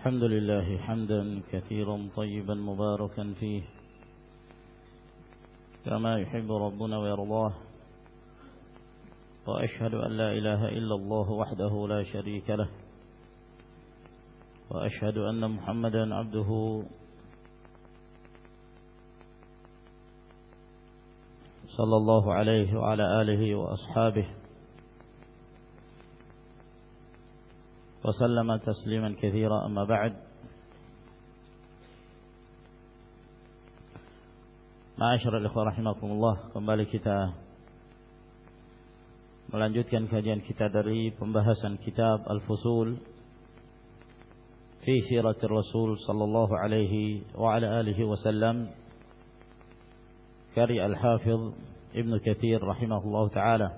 الحمد لله حمدا كثيرا طيبا مباركا فيه كما يحب ربنا ويرضاه وأشهد أن لا إله إلا الله وحده لا شريك له وأشهد أن محمدا عبده صلى الله عليه وعلى آله وأصحابه وسلم تسليما كثيرا أما بعد معاشر الإخوة رحمكم الله kembali kita melanjutkan kajian kita dari pembahasan kitab Al-Fusul fi siratir Rasul sallallahu alaihi wa ala alihi wasallam karya Al-Hafidh Ibn Kathir rahimahullah taala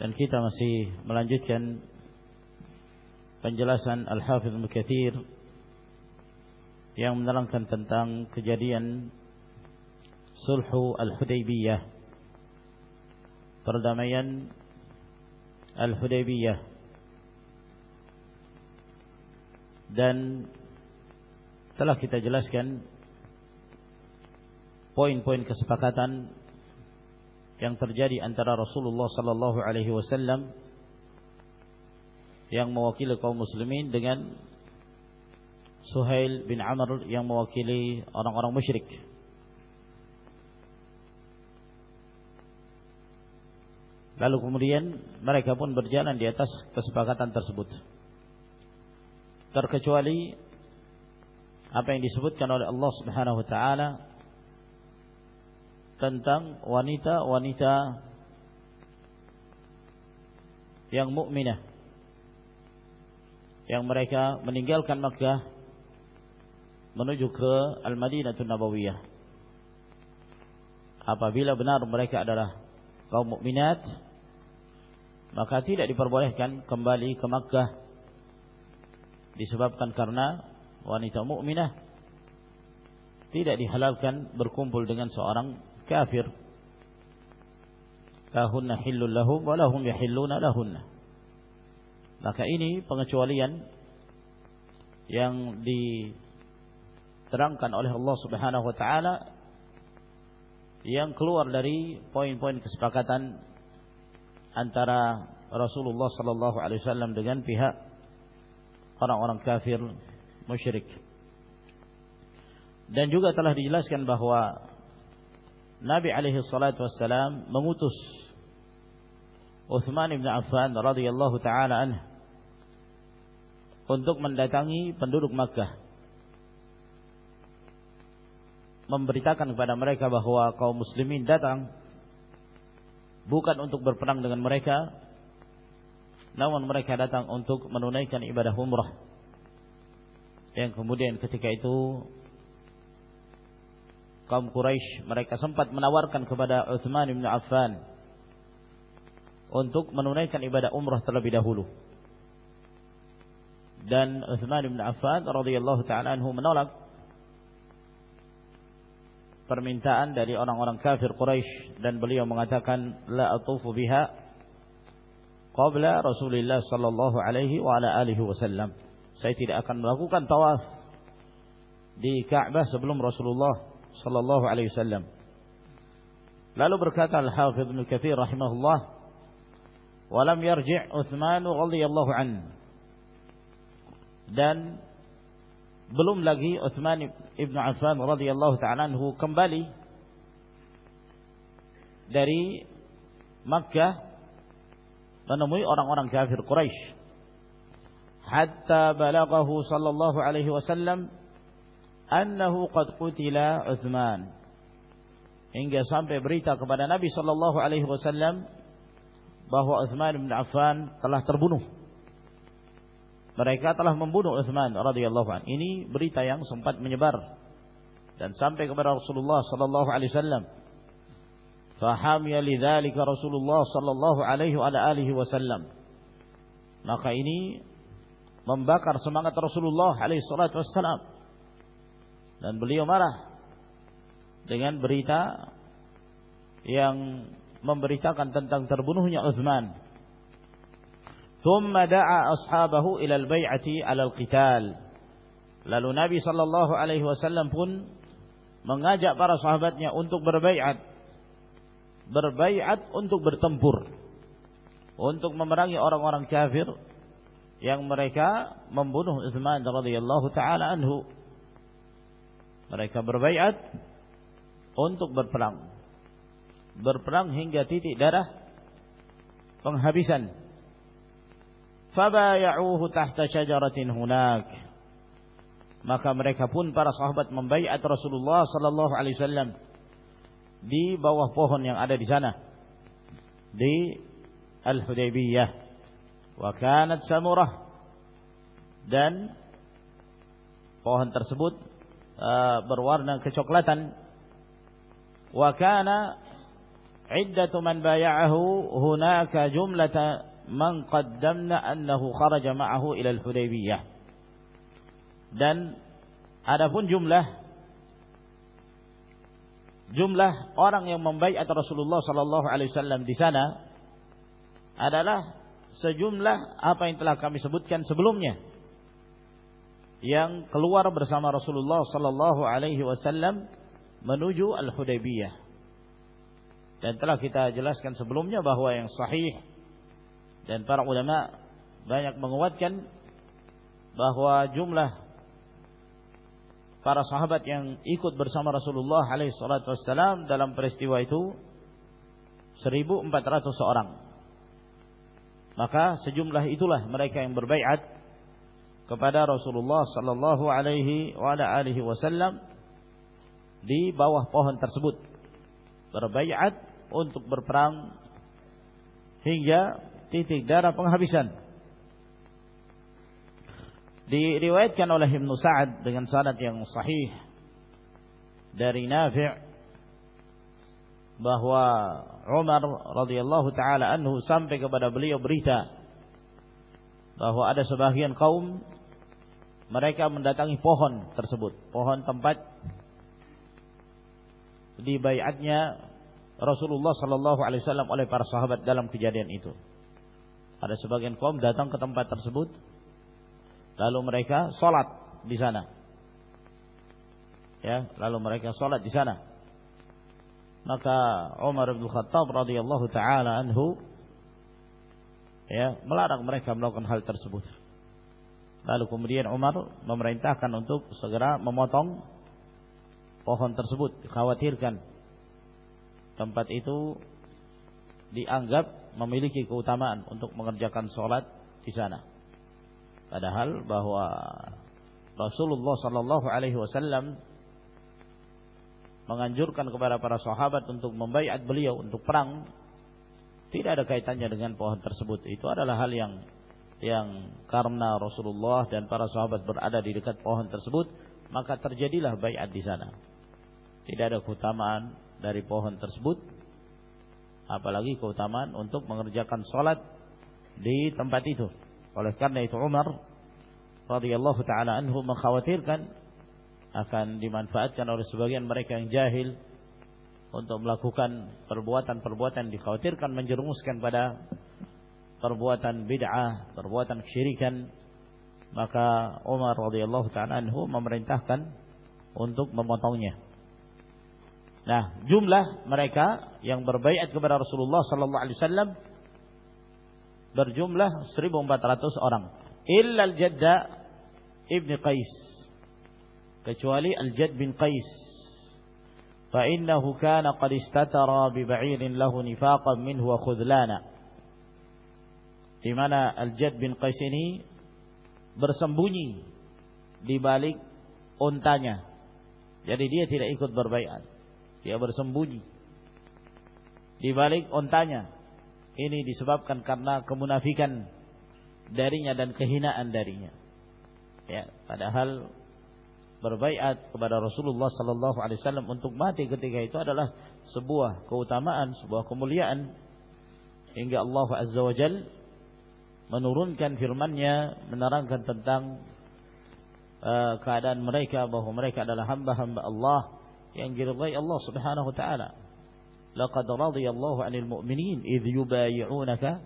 dan kita masih melanjutkan penjelasan Al-Hafidh Mukathir yang menerangkan tentang kejadian Sulhu Al-Hudaybiyah. Perdamaian Al-Hudaybiyah. Dan telah kita jelaskan poin-poin kesepakatan yang terjadi antara Rasulullah sallallahu alaihi wasallam yang mewakili kaum muslimin dengan Suhail bin Amr yang mewakili orang-orang musyrik. Lalu kemudian mereka pun berjalan di atas kesepakatan tersebut. Terkecuali apa yang disebutkan oleh Allah Subhanahu wa taala tentang wanita-wanita yang mukminah yang mereka meninggalkan Makkah menuju ke Al-Madinatul Nabawiyah. Apabila benar mereka adalah kaum mukminat, maka tidak diperbolehkan kembali ke Makkah disebabkan karena wanita mukminah tidak dihalalkan berkumpul dengan seorang kafir. Lahunna hillul lahum wa lahum yahilluna lahunna. Maka ini pengecualian yang diterangkan oleh Allah Subhanahu wa taala yang keluar dari poin-poin kesepakatan antara Rasulullah sallallahu alaihi wasallam dengan pihak orang-orang kafir musyrik. Dan juga telah dijelaskan bahawa Nabi alaihi salatu wasallam mengutus Uthman bin Affan radhiyallahu taala anhu untuk mendatangi penduduk Makkah. Memberitakan kepada mereka bahawa kaum muslimin datang bukan untuk berperang dengan mereka namun mereka datang untuk menunaikan ibadah umrah. Yang kemudian ketika itu kaum Quraisy mereka sempat menawarkan kepada Uthman bin Affan untuk menunaikan ibadah umrah terlebih dahulu dan Uthman bin Affan radhiyallahu taala anhu menolak permintaan dari orang-orang kafir Quraisy. Dan beliau mengatakan la atufu biha qabla Rasulullah sallallahu alaihi wa ala alihi wasallam. Saya tidak akan melakukan tawaf di Ka'bah sebelum Rasulullah sallallahu alaihi wasallam. Lalu berkata Al-Hafidz Ibnu Katsir rahimahullah wa lam yarji' Uthman radhiyallahu anhu dan belum lagi Uthman ibn Affan radhiyallahu taala anhu kembali dari Makkah menemui orang-orang kafir Quraisy. Hatta balaghahu sallallahu alaihi wasallam annahu qad qutila Uthman. Hingga sampai berita kepada Nabi sallallahu alaihi wasallam bahwa Uthman bin Affan telah terbunuh mereka telah membunuh Uthman radhiyallahu anhu. Ini berita yang sempat menyebar dan sampai kepada Rasulullah sallallahu alaihi wasallam. Fahamiya lidzalika Rasulullah sallallahu alaihi wasallam. Maka ini membakar semangat Rasulullah alaihi salatu wasallam. Dan beliau marah dengan berita yang memberitakan tentang terbunuhnya Uthman thumma da'a ashabahu ila al-bai'ati 'ala al-qital lalu nabi sallallahu alaihi wasallam pun mengajak para sahabatnya untuk berbaiat. Berbaiat untuk bertempur. Untuk memerangi orang-orang kafir yang mereka membunuh Uthman radhiyallahu taala anhu. Mereka berbaiat untuk berperang. Berperang hingga titik darah penghabisan fabaya'uhu tahta syajaratin hunak maka mereka pun para sahabat membaiat Rasulullah sallallahu alaihi wasallam di bawah pohon yang ada di sana di Al-Hudaybiyah. Wa kanat samurah. Dan pohon tersebut uh, berwarna kecoklatan. Wa kana iddatu man bay'ahu hunaka jumlata man qaddamna annahu kharaja ma'ahu ila al-hudaybiyah dan adapun jumlah jumlah orang yang membaiat Rasulullah sallallahu alaihi wasallam di sana adalah sejumlah apa yang telah kami sebutkan sebelumnya yang keluar bersama Rasulullah sallallahu alaihi wasallam menuju Al-Hudaybiyah. Dan telah kita jelaskan sebelumnya bahawa yang sahih dan para ulama banyak menguatkan bahawa jumlah para sahabat yang ikut bersama Rasulullah wasallam dalam peristiwa itu 1400 orang. Maka sejumlah itulah mereka yang berbaiat kepada Rasulullah sallallahu alaihi wa alihi wasallam di bawah pohon tersebut berbaiat untuk berperang hingga titik darah penghabisan diriwayatkan oleh Ibnu Sa'ad dengan sanad yang sahih dari Nafi' bahwa Umar radhiyallahu taala anhu sampai kepada beliau berita bahwa ada sebagian kaum mereka mendatangi pohon tersebut pohon tempat di bayatnya Rasulullah sallallahu alaihi wasallam oleh para sahabat dalam kejadian itu. Ada sebagian kaum datang ke tempat tersebut lalu mereka salat di sana. Ya, lalu mereka salat di sana. Maka Umar bin Khattab radhiyallahu taala anhu ya, melarang mereka melakukan hal tersebut. Lalu kemudian Umar memerintahkan untuk segera memotong pohon tersebut dikhawatirkan tempat itu dianggap memiliki keutamaan untuk mengerjakan solat di sana. Padahal bahwa Rasulullah sallallahu alaihi wasallam menganjurkan kepada para sahabat untuk membaiat beliau untuk perang tidak ada kaitannya dengan pohon tersebut. Itu adalah hal yang yang karena Rasulullah dan para sahabat berada di dekat pohon tersebut, maka terjadilah baiat di sana tidak ada keutamaan dari pohon tersebut apalagi keutamaan untuk mengerjakan solat di tempat itu. Oleh karena itu Umar radhiyallahu taala anhu mengkhawatirkan akan dimanfaatkan oleh sebagian mereka yang jahil untuk melakukan perbuatan-perbuatan dikhawatirkan menjerumuskan pada perbuatan bid'ah, perbuatan kesyirikan. Maka Umar radhiyallahu taala anhu memerintahkan untuk memotongnya Nah, jumlah mereka yang berbaiat kepada Rasulullah sallallahu alaihi wasallam berjumlah 1400 orang. Illa al-Jadda ibn Qais. Kecuali Al-Jadd bin Qais. Fa innahu kana qad istatara bi ba'irin lahu nifaqan minhu wa khudlana. Di mana Al-Jadd bin Qais ini bersembunyi di balik untanya. Jadi dia tidak ikut berbaiat dia bersembunyi. Di balik ontanya. Ini disebabkan karena kemunafikan darinya dan kehinaan darinya. Ya padahal berbaiat kepada Rasulullah sallallahu alaihi wasallam untuk mati ketika itu adalah sebuah keutamaan sebuah kemuliaan. Hingga Allah azza wajal menurunkan firman-Nya menerangkan tentang uh, keadaan mereka bahwa mereka adalah hamba-hamba Allah yang diridai Allah Subhanahu wa taala. Laqad radiyallahu 'anil mu'minin idh yubay'unaka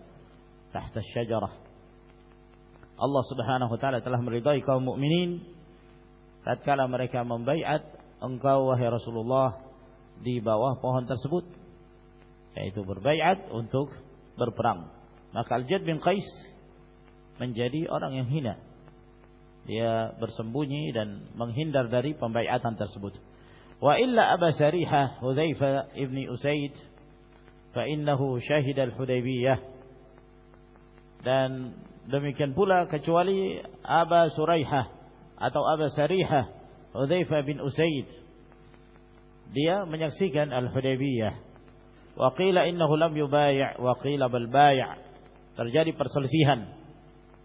tahta asy-syajarah. Allah Subhanahu wa taala telah meridai kaum mukminin tatkala mereka membaiat engkau wahai Rasulullah di bawah pohon tersebut yaitu berbaiat untuk berperang maka Al-Jad bin Qais menjadi orang yang hina dia bersembunyi dan menghindar dari pembaiatan tersebut wa illa Aba Sarihah Hudzaifah ibni Usaid fa innahu syahid al-Hudaybiyah. Dan demikian pula kecuali Aba Suraihah atau Aba Sarihah Hudzaifah bin Usaid dia menyaksikan Al-Hudaybiyah. Wa qila innahu lam yubai' wa qila bal bai' terjadi perselisihan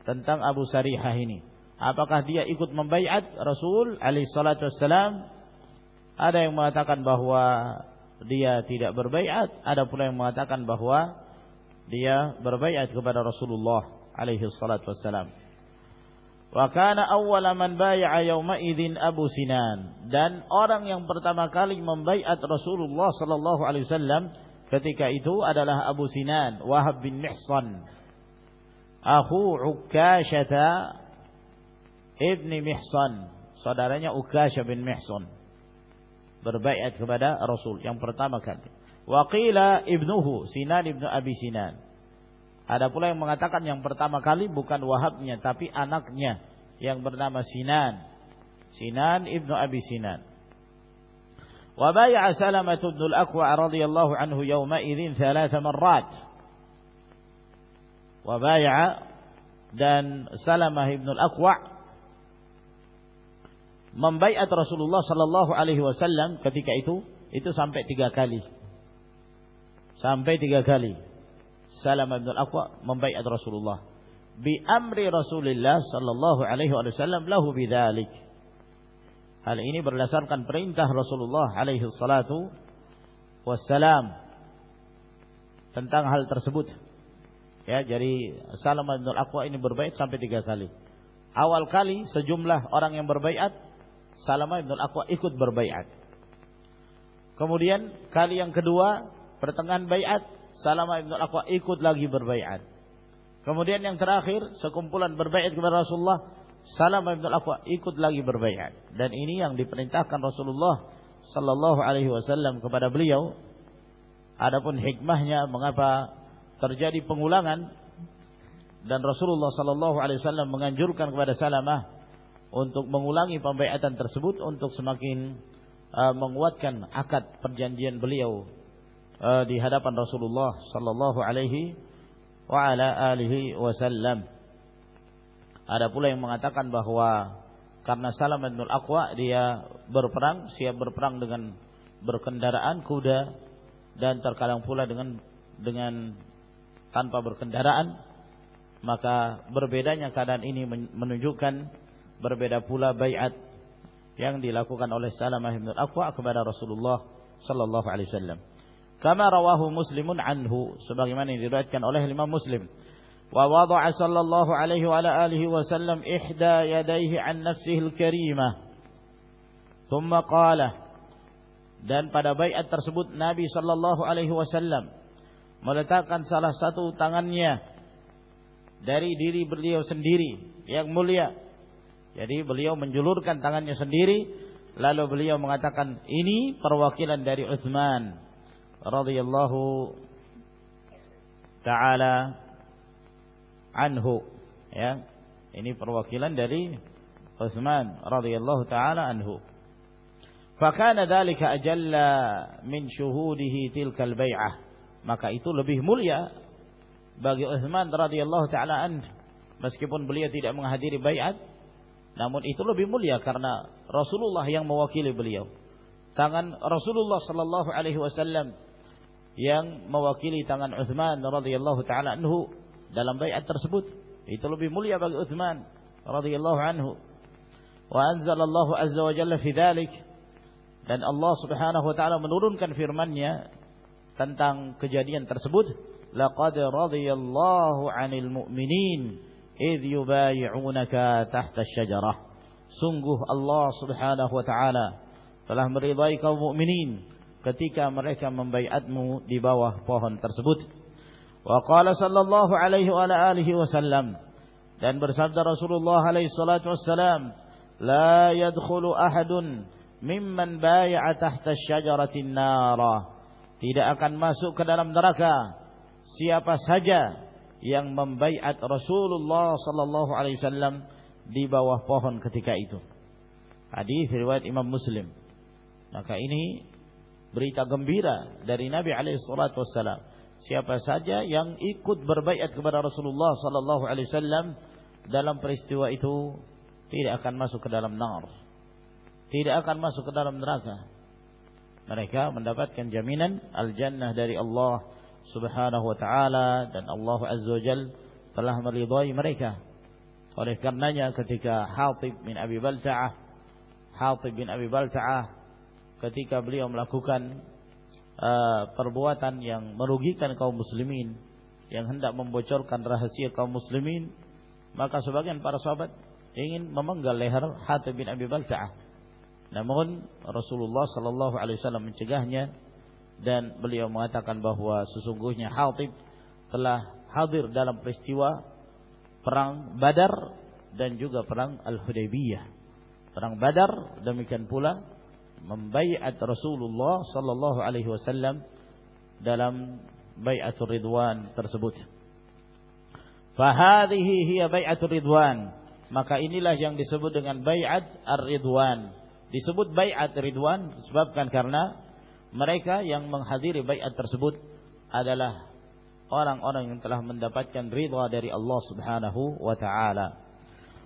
tentang Abu Sarihah ini. Apakah dia ikut membaiat Rasul alaihi salatu ada yang mengatakan bahwa dia tidak berbaiat ada pula yang mengatakan bahwa dia berbaiat kepada Rasulullah alaihi salatu wassalam. Wa kana awwala man bai'a yawma idzin Abu Sinan. Dan orang yang pertama kali membaiat Rasulullah sallallahu alaihi wasallam ketika itu adalah Abu Sinan Wahab bin Mihsan. Akhu Ukashata ibni Mihsan saudaranya Ukasha bin Mihsan berbaiat kepada Rasul yang pertama kali wa qila ibnuhu Sinan ibnu Abi Sinan ada pula yang mengatakan yang pertama kali bukan Wahabnya tapi anaknya yang bernama Sinan. Sinan ibnu Abi Sinan. Wa bai'a Salamah bin Al-Aqwa radhiyallahu anhu yawma idzin thalath marrat. Wa bai'a dan Salamah bin Al-Aqwa membaiat Rasulullah sallallahu alaihi wasallam ketika itu itu sampai tiga kali. Sampai tiga kali. Salamah bin Al-Aqwa membaiat Rasulullah bi amri Rasulullah sallallahu alaihi wasallam lahu bidzalik. Hal ini berdasarkan perintah Rasulullah alaihi salatu wassalam tentang hal tersebut. Ya, jadi Salamah bin Al-Aqwa ini berbaiat sampai tiga kali. Awal kali sejumlah orang yang berbaiat, Salamah bin Al-Aqwa ikut berbaiat. Kemudian kali yang kedua, pertengahan baiat, Salamah ibn Al-Aqwa ikut lagi berbaiat. Kemudian yang terakhir, sekumpulan berbaiat kepada Rasulullah, Salamah ibn Al-Aqwa ikut lagi berbaiat. Dan ini yang diperintahkan Rasulullah sallallahu alaihi wasallam kepada beliau. Adapun hikmahnya mengapa terjadi pengulangan dan Rasulullah sallallahu alaihi wasallam menganjurkan kepada Salamah untuk mengulangi pembaiatan tersebut untuk semakin uh, menguatkan akad perjanjian beliau uh, di hadapan Rasulullah sallallahu alaihi wa ala alihi wasallam. Ada pula yang mengatakan bahwa karena Salam bin Al-Aqwa dia berperang, siap berperang dengan berkendaraan kuda dan terkadang pula dengan dengan tanpa berkendaraan maka berbedanya keadaan ini menunjukkan berbeda pula baiat yang dilakukan oleh Salamah bin Al-Aqwa kepada Rasulullah sallallahu alaihi wasallam. Kama rawahu muslimun anhu sebagaimana yang diriwayatkan oleh Imam Muslim. Wa wada'a sallallahu alaihi wa ala alihi wasallam ihda yadayhi an nafsihi al-karimah. Thumma qala dan pada baiat tersebut Nabi sallallahu alaihi wasallam meletakkan salah satu tangannya dari diri beliau sendiri. Yang mulia jadi beliau menjulurkan tangannya sendiri lalu beliau mengatakan ini perwakilan dari Uthman radhiyallahu taala anhu. Ya ini perwakilan dari Utsman radhiyallahu taala anhu. Fakana dzalika ajalla min syuhudihi tilkal bai'ah maka itu lebih mulia bagi Utsman radhiyallahu taala anhu. Meskipun beliau tidak menghadiri baiat namun itu lebih mulia karena Rasulullah yang mewakili beliau. Tangan Rasulullah sallallahu alaihi wasallam yang mewakili tangan Uthman radhiyallahu taala anhu dalam baiat tersebut. Itu lebih mulia bagi Uthman radhiyallahu anhu. Wa anzalallahu azza wa jalla fi dzalik dan Allah Subhanahu wa taala menurunkan firman-Nya tentang kejadian tersebut. Laqad radhiyallahu 'anil mu'minin idh yubay'unaka tahta asy-syajarah sungguh Allah Subhanahu wa taala telah meridai kaum mukminin ketika mereka membaiatmu di bawah pohon tersebut. Wa qala sallallahu alaihi wa alihi wasallam dan bersabda Rasulullah alaihi salatu wassalam la yadkhulu ahadun mimman bai'a tahta syajaratin nara tidak akan masuk ke dalam neraka siapa saja yang membaiat Rasulullah sallallahu alaihi wasallam di bawah pohon ketika itu hadis riwayat Imam Muslim maka ini berita gembira dari Nabi alaihi salatu wassalam siapa saja yang ikut berbaiat kepada Rasulullah sallallahu alaihi wasallam dalam peristiwa itu tidak akan masuk ke dalam nar. Tidak akan masuk ke dalam neraka. Mereka mendapatkan jaminan al-jannah dari Allah Subhanahu wa taala dan Allah Azza wa Jal telah meridai mereka. Oleh karenanya ketika Hatib bin Abi Balta'ah Hatib bin Abi Balta'ah ketika beliau melakukan uh, perbuatan yang merugikan kaum muslimin yang hendak membocorkan rahasia kaum muslimin maka sebagian para sahabat ingin memenggal leher Hatib bin Abi Balta'ah. Namun Rasulullah sallallahu alaihi wasallam mencegahnya dan beliau mengatakan bahawa sesungguhnya Hatib telah hadir dalam peristiwa perang Badar dan juga perang Al-Hudaybiyah. Perang Badar demikian pula membaiat Rasulullah sallallahu alaihi wasallam dalam bai'atul ridwan tersebut. Fahadhihi hiya bai'atur ridwan. Maka inilah yang disebut dengan bai'at ar-ridwan. Disebut bai'at ridwan disebabkan karena mereka yang menghadiri bai'at tersebut adalah orang-orang yang telah mendapatkan ridha dari Allah Subhanahu wa taala.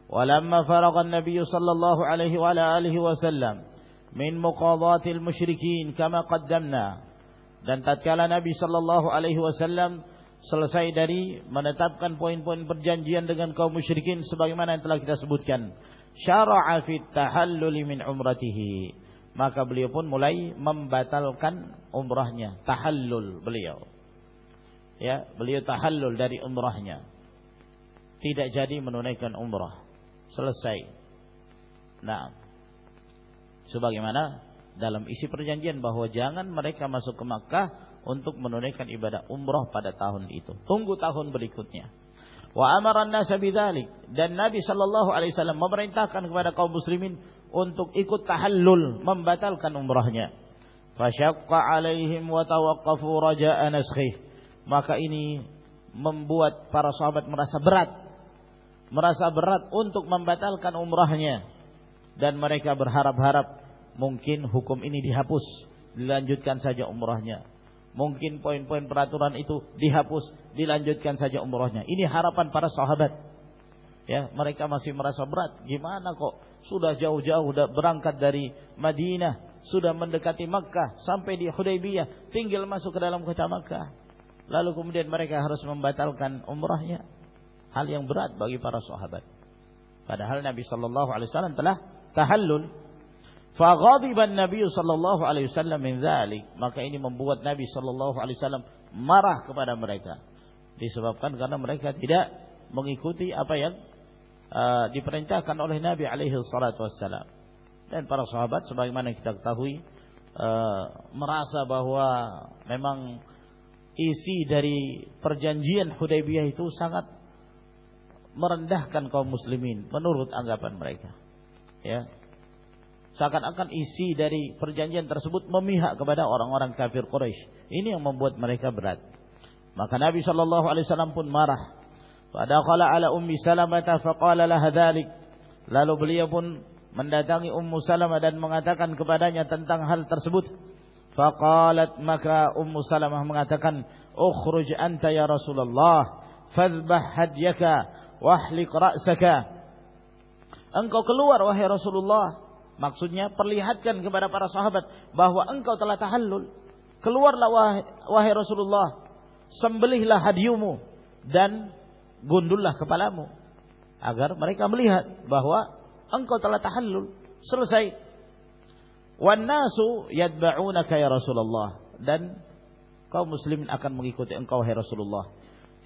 Walamma faragha an-nabiy sallallahu alaihi wa alihi wasallam min muqadatil musyrikin kama qaddamna dan tatkala Nabi sallallahu alaihi wasallam selesai dari menetapkan poin-poin perjanjian dengan kaum musyrikin sebagaimana yang telah kita sebutkan syara'a fit tahallul min umratihi maka beliau pun mulai membatalkan umrahnya. Tahallul beliau. Ya beliau tahallul dari umrahnya. Tidak jadi menunaikan umrah. Selesai. Nah sebagaimana dalam isi perjanjian bahwa jangan mereka masuk ke Makkah untuk menunaikan ibadah umrah pada tahun itu. Tunggu tahun berikutnya. Wa amara an-nasa bidzalik. Dan Nabi sallallahu alaihi wasallam memerintahkan kepada kaum muslimin untuk ikut tahallul membatalkan umrahnya. Fasyaqqa alaihim wa tawaqqafu raja'a naskhih. Maka ini membuat para sahabat merasa berat. Merasa berat untuk membatalkan umrahnya dan mereka berharap-harap mungkin hukum ini dihapus, dilanjutkan saja umrahnya mungkin poin-poin peraturan itu dihapus, dilanjutkan saja umrohnya. Ini harapan para sahabat. Ya, mereka masih merasa berat. Gimana kok sudah jauh-jauh berangkat dari Madinah, sudah mendekati Makkah sampai di Hudaybiyah, tinggal masuk ke dalam kota Makkah. Lalu kemudian mereka harus membatalkan umrahnya. Hal yang berat bagi para sahabat. Padahal Nabi sallallahu alaihi wasallam telah tahallul Faghadiban Nabi sallallahu alaihi wasallam min dzalik, maka ini membuat Nabi sallallahu alaihi wasallam marah kepada mereka. Disebabkan karena mereka tidak mengikuti apa yang uh, diperintahkan oleh Nabi alaihi salatu wasallam. Dan para sahabat sebagaimana kita ketahui uh, merasa bahwa memang isi dari perjanjian Hudaybiyah itu sangat merendahkan kaum muslimin menurut anggapan mereka. Ya, seakan-akan isi dari perjanjian tersebut memihak kepada orang-orang kafir Quraisy. Ini yang membuat mereka berat. Maka Nabi sallallahu alaihi wasallam pun marah. Fadakhala ala Ummi Salamah faqala laha dzalik. Lalu beliau pun mendatangi Ummu Salamah dan mengatakan kepadanya tentang hal tersebut. Faqalat maka Ummu Salamah mengatakan, "Ukhruj anta ya Rasulullah, fadhbah hadyaka wahliq ra'saka." Engkau keluar wahai Rasulullah Maksudnya perlihatkan kepada para sahabat bahwa engkau telah tahallul. Keluarlah wahai, Rasulullah, sembelihlah hadiumu dan gundullah kepalamu agar mereka melihat bahwa engkau telah tahallul. Selesai. Wan nasu yadba'unaka ya Rasulullah dan kaum muslimin akan mengikuti engkau wahai Rasulullah.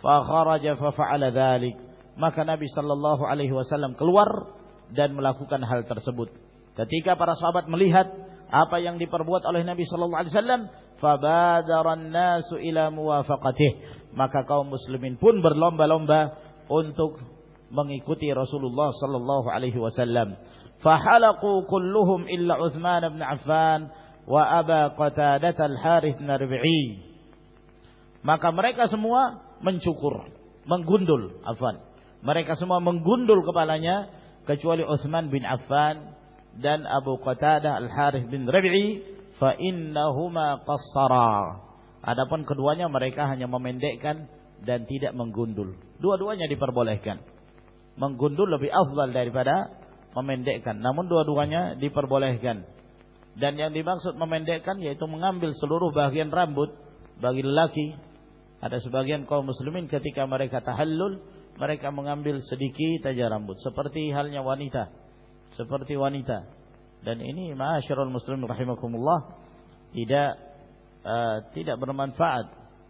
Fa kharaja fa fa'ala dzalik. Maka Nabi sallallahu alaihi wasallam keluar dan melakukan hal tersebut. Ketika para sahabat melihat apa yang diperbuat oleh Nabi sallallahu alaihi wasallam, fabadaran nasu ila muwafaqatih. Maka kaum muslimin pun berlomba-lomba untuk mengikuti Rasulullah sallallahu alaihi wasallam. Fahalaqu kulluhum illa Uthman bin Affan wa Aba Qatadah al-Harith bin Rabi'i. Maka mereka semua mencukur, menggundul, afan. Mereka semua menggundul kepalanya kecuali Uthman bin Affan dan Abu Qatadah al-Harith bin Rabi'i fa innahuma qassara. Adapun keduanya mereka hanya memendekkan dan tidak menggundul. Dua-duanya diperbolehkan. Menggundul lebih afdal daripada memendekkan. Namun dua-duanya diperbolehkan. Dan yang dimaksud memendekkan yaitu mengambil seluruh bagian rambut bagi lelaki. Ada sebagian kaum muslimin ketika mereka tahallul, mereka mengambil sedikit saja rambut seperti halnya wanita. Seperti wanita. Dan ini ma'asyiral muslimin rahimakumullah tidak uh, tidak bermanfaat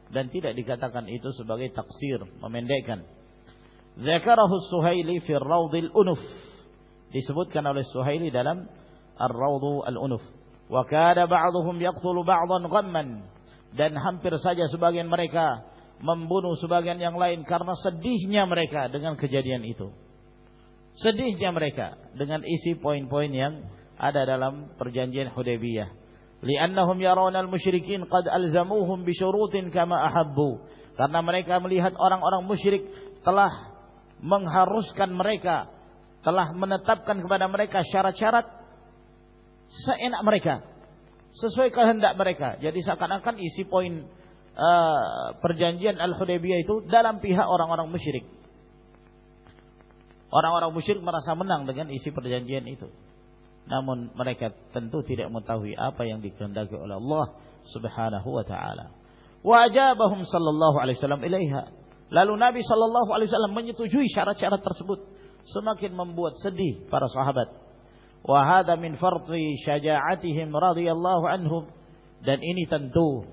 dan tidak dikatakan itu sebagai taksir memendekkan. Zakarahu Suhaili fi Rawdil Unuf disebutkan oleh Suhaili dalam Ar-Rawdu Al-Unuf. Wa kana ba'dhum yaqtulu ba'dhan ghamman dan hampir saja sebagian mereka membunuh sebagian yang lain karena sedihnya mereka dengan kejadian itu. Sedihnya mereka dengan isi poin-poin yang ada dalam perjanjian Hudaybiyah. Li'annahum yarawna al-musyrikin qad alzamuhum bi syurutin kama ahabbu. Karena mereka melihat orang-orang musyrik telah mengharuskan mereka, telah menetapkan kepada mereka syarat-syarat seenak mereka, sesuai kehendak mereka. Jadi seakan-akan isi poin uh, perjanjian Al-Hudaybiyah itu dalam pihak orang-orang musyrik. Orang-orang musyrik merasa menang dengan isi perjanjian itu namun mereka tentu tidak mengetahui apa yang dikehendaki oleh Allah Subhanahu wa taala. Wa ajabahum sallallahu alaihi wasallam ilaiha. Lalu Nabi sallallahu alaihi wasallam menyetujui syarat-syarat tersebut, semakin membuat sedih para sahabat. Wa hadha min fardhi syaja'atihim radhiyallahu anhum dan ini tentu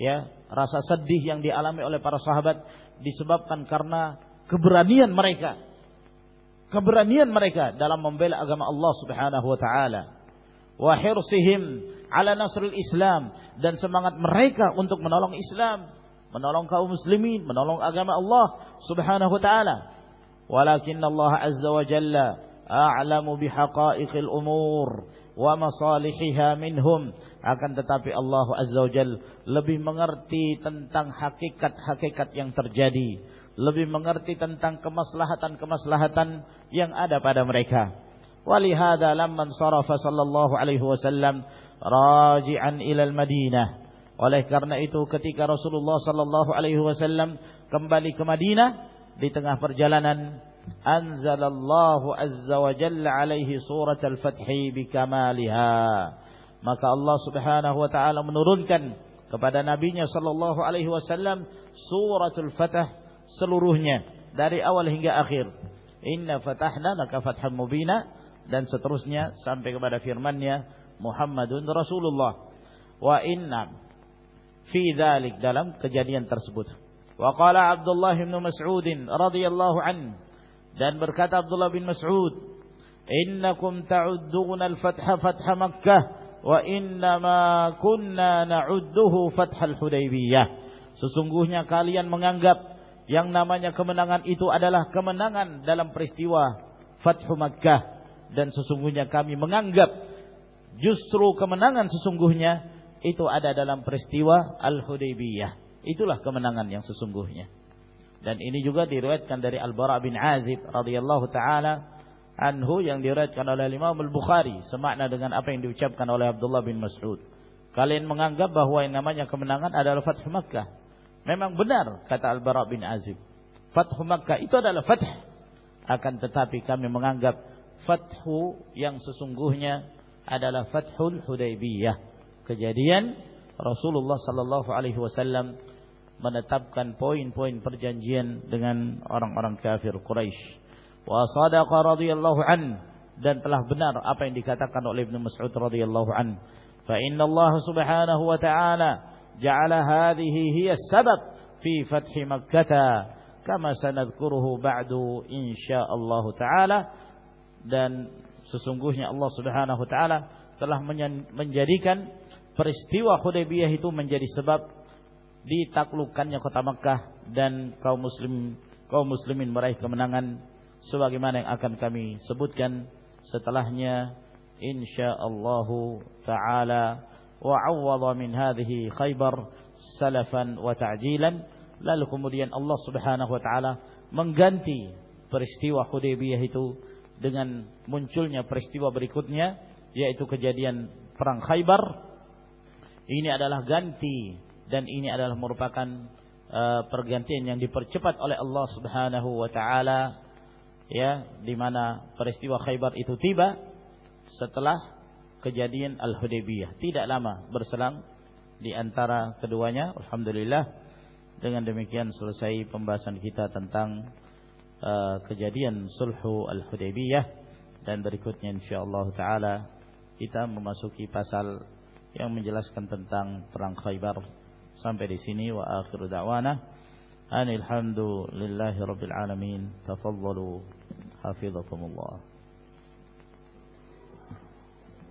ya rasa sedih yang dialami oleh para sahabat disebabkan karena keberanian mereka keberanian mereka dalam membela agama Allah Subhanahu wa taala. Wa hirsihim ala nasrul Islam dan semangat mereka untuk menolong Islam menolong kaum muslimin menolong agama Allah Subhanahu wa taala. Walakin Allah azza wa jalla a'lamu bihaqa'iqil umur wa masalihiha minhum. Akan tetapi Allah azza wa jalla lebih mengerti tentang hakikat-hakikat yang terjadi lebih mengerti tentang kemaslahatan-kemaslahatan yang ada pada mereka. Walihada lamman sarafa sallallahu alaihi wasallam raji'an ila al-Madinah. Oleh karena itu ketika Rasulullah sallallahu alaihi wasallam kembali ke Madinah di tengah perjalanan anzalallahu azza wa jalla alaihi surat al-Fath bikamaliha. Maka Allah Subhanahu wa taala menurunkan kepada nabinya sallallahu alaihi wasallam suratul Fath seluruhnya dari awal hingga akhir. Inna fatahna laka fatham mubina dan seterusnya sampai kepada firman-Nya Muhammadun Rasulullah. Wa inna fi dzalik dalam kejadian tersebut. Wa qala Abdullah bin Mas'ud radhiyallahu an dan berkata Abdullah bin Mas'ud, "Innakum ta'udduna al-fatha fatha Makkah wa inna ma kunna na'udduhu fathal Hudaybiyah." Sesungguhnya kalian menganggap yang namanya kemenangan itu adalah kemenangan dalam peristiwa Fathu Makkah dan sesungguhnya kami menganggap justru kemenangan sesungguhnya itu ada dalam peristiwa Al-Hudaybiyah. Itulah kemenangan yang sesungguhnya. Dan ini juga diriwayatkan dari Al-Bara bin Azib radhiyallahu taala anhu yang diriwayatkan oleh Imam Al-Bukhari semakna dengan apa yang diucapkan oleh Abdullah bin Mas'ud. Kalian menganggap bahwa yang namanya kemenangan adalah Fathu Makkah Memang benar kata Al-Bara bin Azib. Fathu Makkah itu adalah fath. Akan tetapi kami menganggap fathu yang sesungguhnya adalah fathul Hudaybiyah. Kejadian Rasulullah sallallahu alaihi wasallam menetapkan poin-poin perjanjian dengan orang-orang kafir Quraisy. Wa sadaqa radhiyallahu an dan telah benar apa yang dikatakan oleh Ibnu Mas'ud radhiyallahu an. Fa inna Allah subhanahu wa ta'ala جعل هذه هي السبب في فتح مكة كما سنذكره بعد إن شاء الله تعالى dan sesungguhnya Allah Subhanahu wa taala telah menjadikan peristiwa Hudaybiyah itu menjadi sebab ditaklukkannya kota Makkah dan kaum muslim kaum muslimin meraih kemenangan sebagaimana yang akan kami sebutkan setelahnya insyaallah taala min hadhihi Khaybar salafan wa ta'jilan lalu kemudian Allah Subhanahu wa taala mengganti peristiwa Hudaybiyah itu dengan munculnya peristiwa berikutnya yaitu kejadian perang Khaybar. Ini adalah ganti dan ini adalah merupakan uh, pergantian yang dipercepat oleh Allah Subhanahu wa taala ya di mana peristiwa Khaybar itu tiba setelah kejadian Al-Hudaybiyah. Tidak lama berselang di antara keduanya. Alhamdulillah. Dengan demikian selesai pembahasan kita tentang uh, kejadian Sulhu Al-Hudaybiyah. Dan berikutnya insyaAllah ta'ala kita memasuki pasal yang menjelaskan tentang perang Khaybar. Sampai di sini wa akhir da'wana. Anilhamdulillahi rabbil alamin. Tafadzalu hafizakumullah.